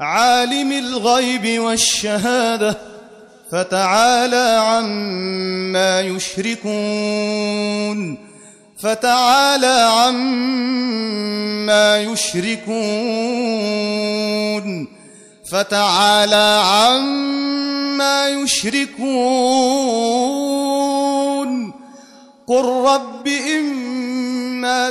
عالم الغيب والشهادة فتعالى عما يشركون. فتعالى عما يشركون. فتعالى عما يشركون. قل رب إما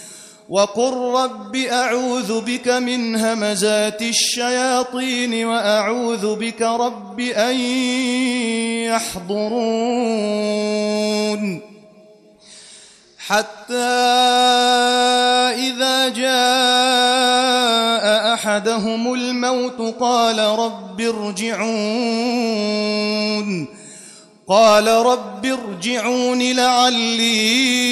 وقل رب اعوذ بك من همزات الشياطين واعوذ بك رب ان يحضرون حتى إذا جاء أحدهم الموت قال رب ارجعون قال رب ارجعون لعلي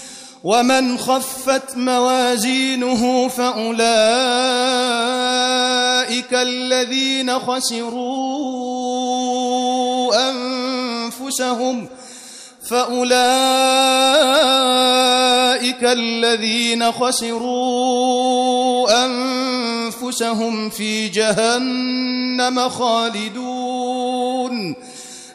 ومن خفت موازينه فأولئك الذين خسروا أنفسهم فأولئك الذين خسروا أنفسهم في جهنم خالدون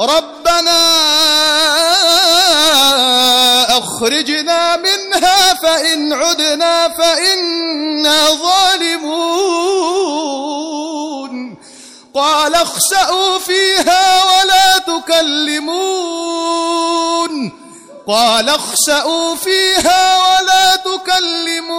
ربنا أخرجنا منها فإن عدنا فإنا ظالمون. قال اخسأوا فيها ولا تكلمون. قال اخسأوا فيها ولا تكلمون.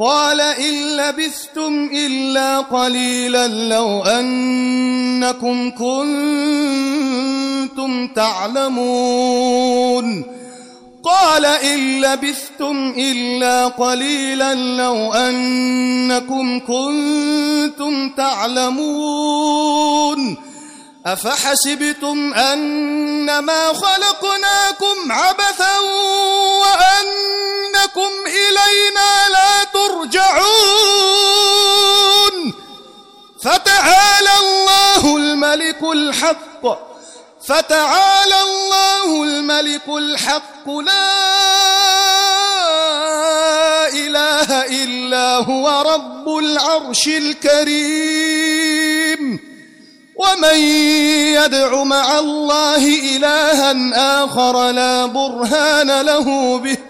قال إن لبثتم إلا قليلا لو أنكم كنتم تعلمون. قال إن لبثتم إلا قليلا لو أنكم كنتم تعلمون. أفحسبتم أنما خلقناكم عبثا وأنكم إلينا لا ترجعون. فتعالى الله الملك الحق. فتعالى الله الملك الحق. لا إله إلا هو رب العرش الكريم. ومن يدع مع الله إلها آخر لا برهان له به.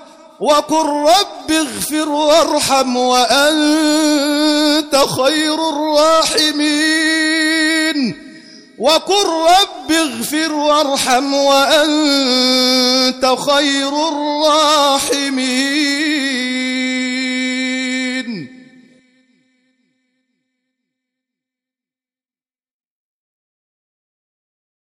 وقل رب اغفر وارحم وأنت خير الراحمين. وقل رب اغفر وارحم وأنت خير الراحمين.